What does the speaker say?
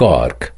كورك